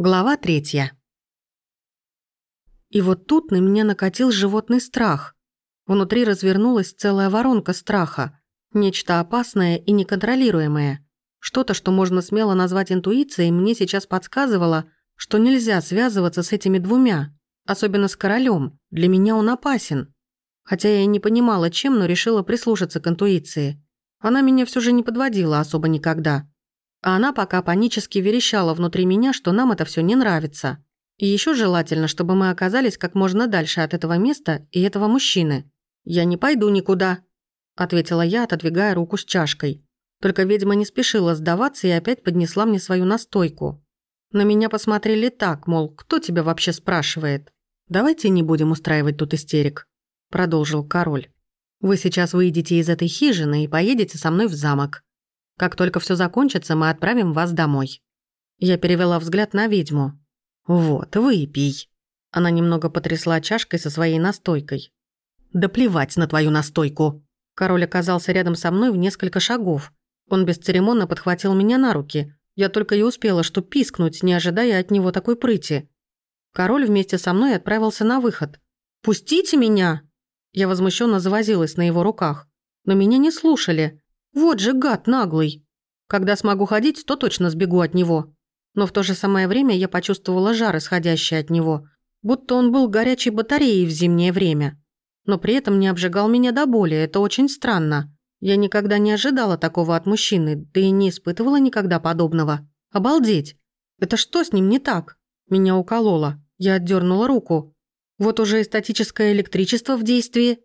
Глава третья. И вот тут на меня накатил животный страх. Внутри развернулась целая воронка страха. Нечто опасное и неконтролируемое. Что-то, что можно смело назвать интуицией, мне сейчас подсказывало, что нельзя связываться с этими двумя. Особенно с королем. Для меня он опасен. Хотя я и не понимала, чем, но решила прислушаться к интуиции. Она меня все же не подводила особо никогда. А она пока панически верещала внутри меня, что нам это все не нравится. И еще желательно, чтобы мы оказались как можно дальше от этого места и этого мужчины. «Я не пойду никуда», – ответила я, отодвигая руку с чашкой. Только ведьма не спешила сдаваться и опять поднесла мне свою настойку. На меня посмотрели так, мол, кто тебя вообще спрашивает? «Давайте не будем устраивать тут истерик», – продолжил король. «Вы сейчас выйдете из этой хижины и поедете со мной в замок. Как только все закончится, мы отправим вас домой». Я перевела взгляд на ведьму. «Вот, выпей». Она немного потрясла чашкой со своей настойкой. «Да плевать на твою настойку!» Король оказался рядом со мной в несколько шагов. Он бесцеремонно подхватил меня на руки. Я только и успела что пискнуть, не ожидая от него такой прыти. Король вместе со мной отправился на выход. «Пустите меня!» Я возмущенно завозилась на его руках. Но меня не слушали. Вот же гад наглый. Когда смогу ходить, то точно сбегу от него. Но в то же самое время я почувствовала жар, исходящий от него. Будто он был горячей батареей в зимнее время. Но при этом не обжигал меня до боли, это очень странно. Я никогда не ожидала такого от мужчины, да и не испытывала никогда подобного. Обалдеть! Это что с ним не так? Меня укололо. Я отдернула руку. Вот уже эстатическое электричество в действии.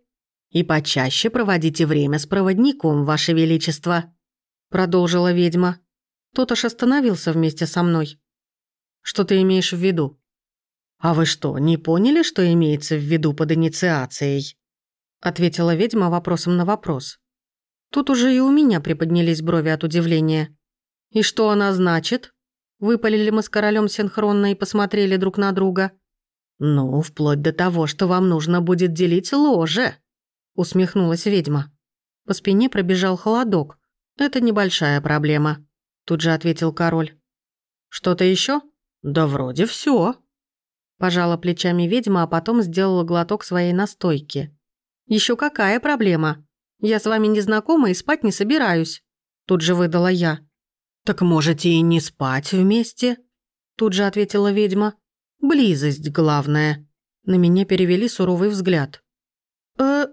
«И почаще проводите время с проводником, Ваше Величество», — продолжила ведьма. Тот аж остановился вместе со мной. «Что ты имеешь в виду?» «А вы что, не поняли, что имеется в виду под инициацией?» Ответила ведьма вопросом на вопрос. Тут уже и у меня приподнялись брови от удивления. «И что она значит?» Выпалили мы с королем синхронно и посмотрели друг на друга. «Ну, вплоть до того, что вам нужно будет делить ложе», усмехнулась ведьма. По спине пробежал холодок. Это небольшая проблема, тут же ответил король. Что-то еще? Да вроде все. Пожала плечами ведьма, а потом сделала глоток своей настойки. Еще какая проблема? Я с вами не знакома и спать не собираюсь. Тут же выдала я. Так можете и не спать вместе? Тут же ответила ведьма. Близость главное. На меня перевели суровый взгляд. «Э,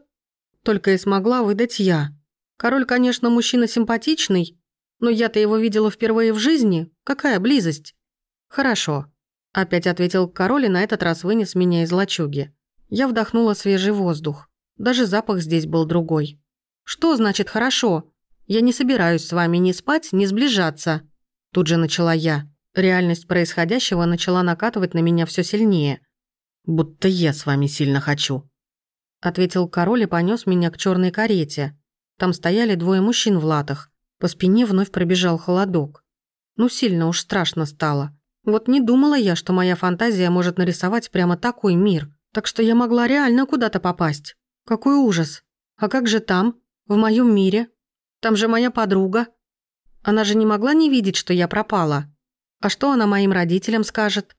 только и смогла выдать я. Король, конечно, мужчина симпатичный, но я-то его видела впервые в жизни. Какая близость? Хорошо. Опять ответил король и на этот раз вынес меня из лачуги. Я вдохнула свежий воздух. Даже запах здесь был другой. Что значит «хорошо»? Я не собираюсь с вами ни спать, ни сближаться. Тут же начала я. Реальность происходящего начала накатывать на меня все сильнее. Будто я с вами сильно хочу ответил король и понес меня к черной карете. Там стояли двое мужчин в латах. По спине вновь пробежал холодок. Ну, сильно уж страшно стало. Вот не думала я, что моя фантазия может нарисовать прямо такой мир. Так что я могла реально куда-то попасть. Какой ужас. А как же там, в моем мире? Там же моя подруга. Она же не могла не видеть, что я пропала. А что она моим родителям скажет?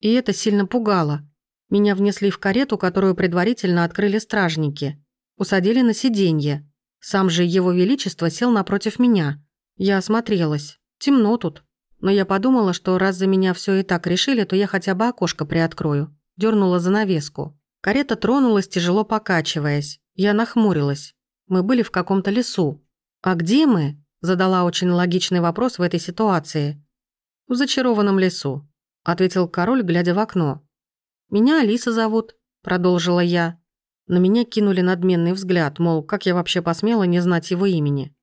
И это сильно пугало. Меня внесли в карету, которую предварительно открыли стражники. Усадили на сиденье. Сам же его величество сел напротив меня. Я осмотрелась. Темно тут. Но я подумала, что раз за меня все и так решили, то я хотя бы окошко приоткрою. Дёрнула занавеску. Карета тронулась, тяжело покачиваясь. Я нахмурилась. Мы были в каком-то лесу. «А где мы?» – задала очень логичный вопрос в этой ситуации. «В зачарованном лесу», – ответил король, глядя в окно. «Меня Алиса зовут», – продолжила я. На меня кинули надменный взгляд, мол, как я вообще посмела не знать его имени.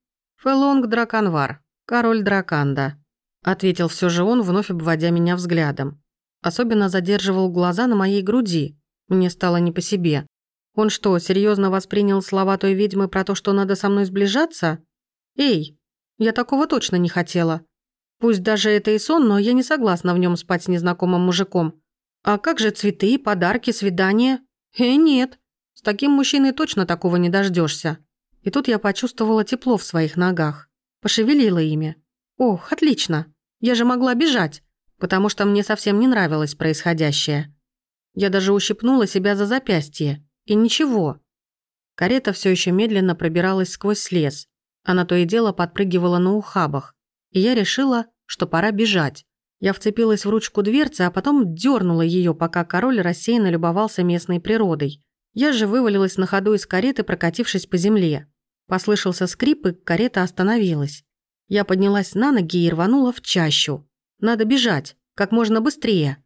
«Фелонг Драконвар, король Драканда», – ответил все же он, вновь обводя меня взглядом. Особенно задерживал глаза на моей груди. Мне стало не по себе. Он что, серьезно воспринял слова той ведьмы про то, что надо со мной сближаться? Эй, я такого точно не хотела. Пусть даже это и сон, но я не согласна в нем спать с незнакомым мужиком. А как же цветы, подарки, свидания? Э, нет. С таким мужчиной точно такого не дождешься. И тут я почувствовала тепло в своих ногах. Пошевелила ими. Ох, отлично. Я же могла бежать. потому что мне совсем не нравилось происходящее. Я даже ущипнула себя за запястье. И ничего. Карета все еще медленно пробиралась сквозь лес. Она то и дело подпрыгивала на ухабах. И я решила, что пора бежать. Я вцепилась в ручку дверцы, а потом дернула ее, пока король рассеянно любовался местной природой. Я же вывалилась на ходу из кареты, прокатившись по земле. Послышался скрип, и карета остановилась. Я поднялась на ноги и рванула в чащу. Надо бежать, как можно быстрее.